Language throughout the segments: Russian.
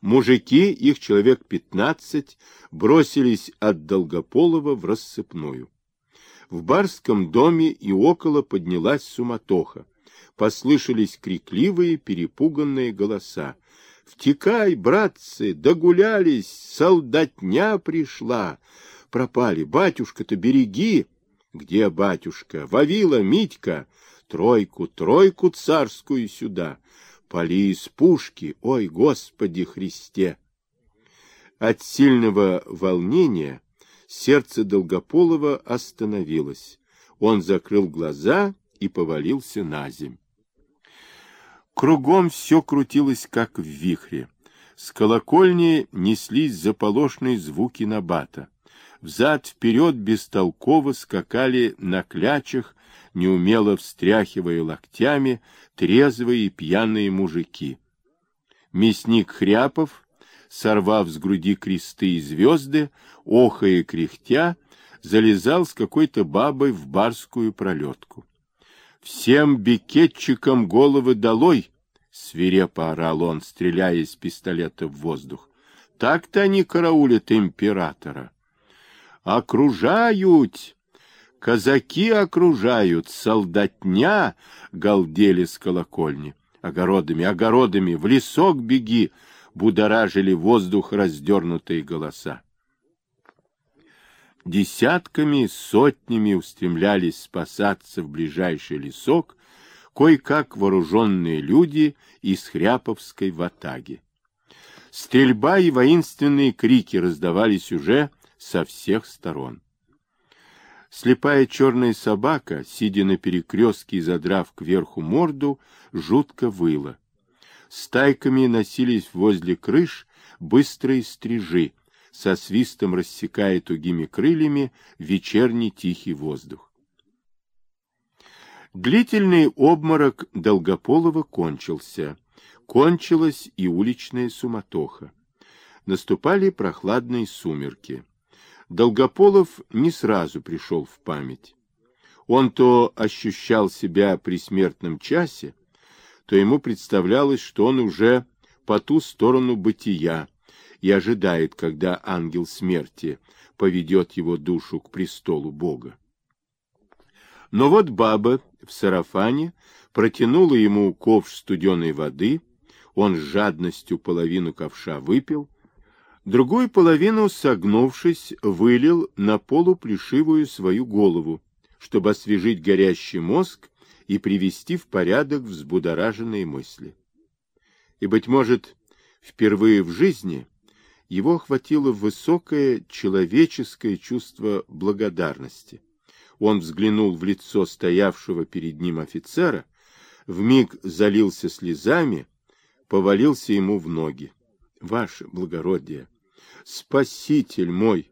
Мужики, их человек пятнадцать, бросились от Долгополова в рассыпную. В барском доме и около поднялась суматоха. Послышались крикливые, перепуганные голоса. «Втекай, братцы, догулялись, солдатня пришла! Пропали, батюшка-то береги!» «Где батюшка? Вавила, Митька! Тройку, тройку царскую сюда! Пали из пушки, ой, Господи Христе!» От сильного волнения сердце Долгополова остановилось. Он закрыл глаза и повалился на земь. Кругом все крутилось, как в вихре. С колокольни неслись заполошные звуки набата. Взад-вперед бестолково скакали на клячах, неумело встряхивая локтями, трезвые и пьяные мужики. Мясник Хряпов, сорвав с груди кресты и звезды, охая и кряхтя, залезал с какой-то бабой в барскую пролетку. «Всем бикетчикам головы долой!» — свирепо орал он, стреляя из пистолета в воздух. «Так-то они караулят императора!» «Окружают!» Казаки окружают, солдатня, галдели с колокольни. Огородами, огородами, в лесок беги, будоражили воздух раздернутые голоса. Десятками, сотнями устремлялись спасаться в ближайший лесок кое-как вооруженные люди из Хряповской ватаги. Стрельба и воинственные крики раздавались уже со всех сторон. Слепая черная собака, сидя на перекрестке и задрав кверху морду, жутко выла. Стайками носились возле крыш быстрые стрижи, со свистом рассекая тугими крыльями вечерний тихий воздух. Длительный обморок Долгополова кончился. Кончилась и уличная суматоха. Наступали прохладные сумерки. Долгополов не сразу пришел в память. Он то ощущал себя при смертном часе, то ему представлялось, что он уже по ту сторону бытия и ожидает, когда ангел смерти поведет его душу к престолу Бога. Но вот баба в сарафане протянула ему ковш студеной воды, он с жадностью половину ковша выпил, другую половину, согнувшись, вылил на полуплешивую свою голову, чтобы освежить горящий мозг и привести в порядок взбудораженные мысли. И, быть может, впервые в жизни его охватило высокое человеческое чувство благодарности. Он взглянул в лицо стоявшего перед ним офицера, вмиг залился слезами, повалился ему в ноги. Ваше благородие, спаситель мой,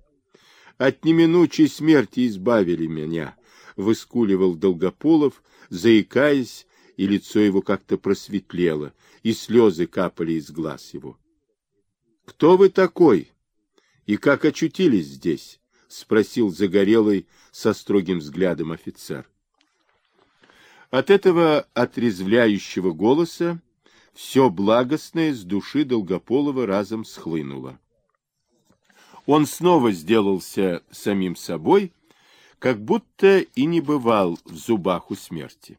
от неминучей смерти избавили меня, выскуливал Долгополов, заикаясь, и лицо его как-то просветлело, и слезы капали из глаз его. — Кто вы такой? И как очутились здесь? — спросил загорелый со строгим взглядом офицер. От этого отрезвляющего голоса все благостное с души Долгополова разом схлынуло. Он снова сделался самим собой, как будто и не бывал в зубах у смерти.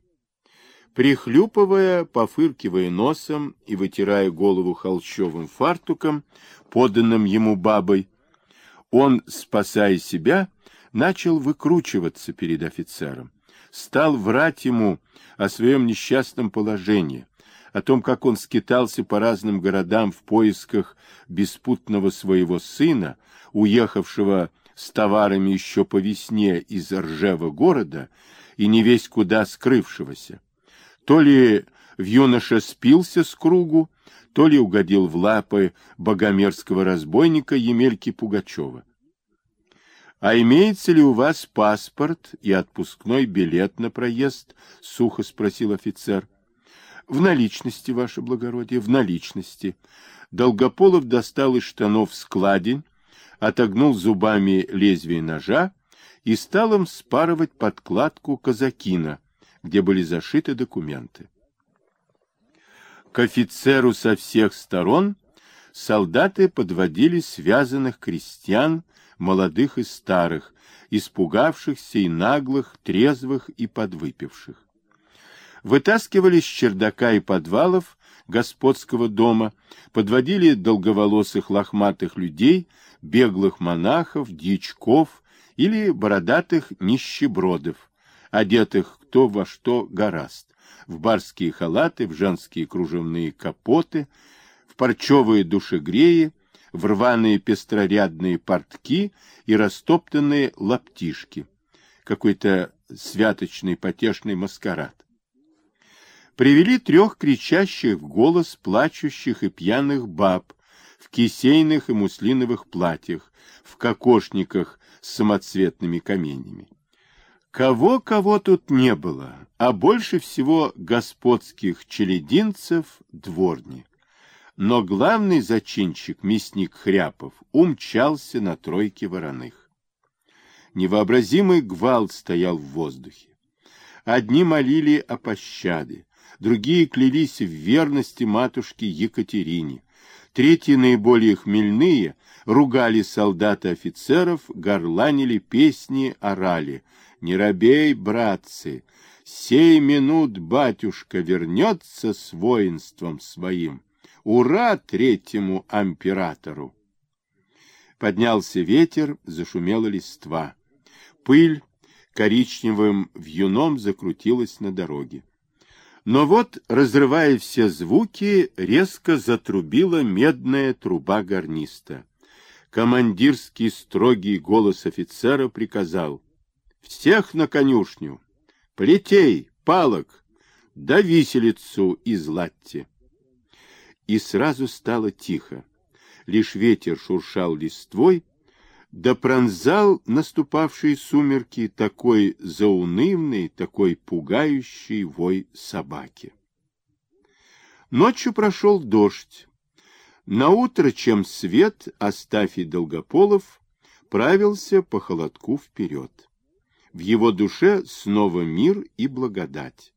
Прихлюпывая, пофыркивая носом и вытирая голову холщовым фартуком, поданным ему бабой, он, спасая себя, начал выкручиваться перед офицером, стал врать ему о своем несчастном положении, о том, как он скитался по разным городам в поисках беспутного своего сына, уехавшего с товарами еще по весне из Ржева города и не весь куда скрывшегося. То ли в юноша спился с кругу, то ли угодил в лапы богомерзкого разбойника Емельки Пугачева. — А имеется ли у вас паспорт и отпускной билет на проезд? — сухо спросил офицер. — В наличности, ваше благородие, в наличности. Долгополов достал из штанов складень, отогнул зубами лезвие ножа и стал им спарывать подкладку казакина, где были зашиты документы. К офицеру со всех сторон солдаты подводили связанных крестьян, молодых и старых, испугавшихся и наглых, трезвых и подвыпивших. Вытаскивали с чердака и подвалов господского дома, подводили долговолосых лохматых людей, беглых монахов, дьячков или бородатых нищебродов, одетых кто во что гораст, в барские халаты, в женские кружевные капоты, в парчевые душегреи, в рваные пестрорядные портки и растоптанные лаптишки. Какой-то святочный потешный маскарад. Привели трех кричащих в голос плачущих и пьяных баб в кисейных и муслиновых платьях, в кокошниках с самоцветными каменями. Кого-кого тут не было, а больше всего господских челединцев дворни. Но главный зачинщик, мясник Хряпов, умчался на тройке вороных. Невообразимый гвалт стоял в воздухе. Одни молили о пощаде, другие клялись в верности матушке Екатерине, третьи, наиболее хмельные, ругали солдат и офицеров, горланили песни, орали — не робей, братцы, сей минут батюшка вернется с воинством своим. Ура третьему императору! Поднялся ветер, зашумела листва. Пыль коричневым вьюном закрутилась на дороге. Но вот, разрывая все звуки, резко затрубила медная труба гарниста. Командирский строгий голос офицера приказал всех на конюшню, плетей, палок, да виселицу из латти. И сразу стало тихо. Лишь ветер шуршал листвой, да пронзал наступавшие сумерки такой заунывный, такой пугающий вой собаки. Ночью прошел дождь. На утро, чем свет, Астафий Долгополов правился по холодку вперед. В его душе снова мир и благодать.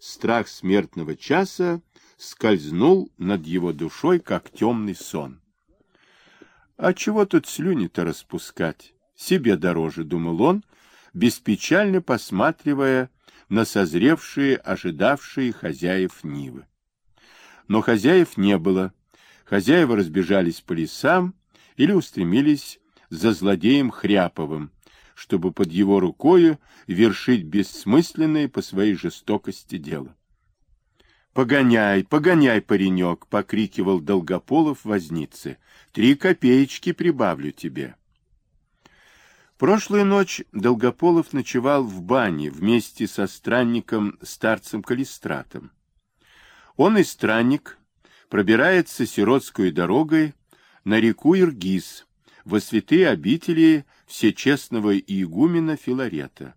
Страх смертного часа скользнул над его душой, как темный сон. А чего тут слюни-то распускать? Себе дороже, думал он, беспечально посматривая на созревшие, ожидавшие хозяев Нивы. Но хозяев не было. Хозяева разбежались по лесам или устремились за злодеем Хряповым, чтобы под его рукою вершить бессмысленное по своей жестокости дело. «Погоняй, погоняй, паренек!» — покрикивал Долгополов вознице. «Три копеечки прибавлю тебе». Прошлую ночь Долгополов ночевал в бане вместе со странником старцем Калистратом. Он и странник пробирается сиротской дорогой на реку Иргиз, во святые обители всечестного игумена Филарета.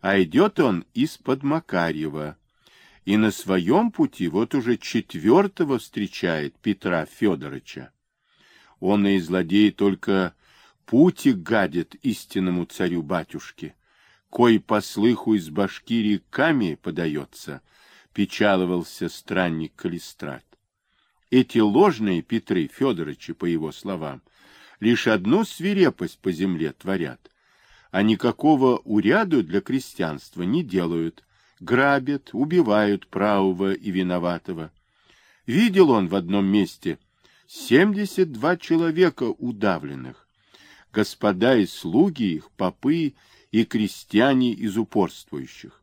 А идет он из-под Макарьева, и на своем пути вот уже четвертого встречает Петра Федоровича. Он и злодей только пути гадит истинному царю-батюшке, кой по слыху из Башкирии ками подается, печаловался странник Калистрат. Эти ложные Петры Федоровичи, по его словам, лишь одну свирепость по земле творят, а никакого уряду для крестьянства не делают, грабят, убивают правого и виноватого. Видел он в одном месте семьдесят два человека удавленных, господа и слуги их, попы и крестьяне из упорствующих.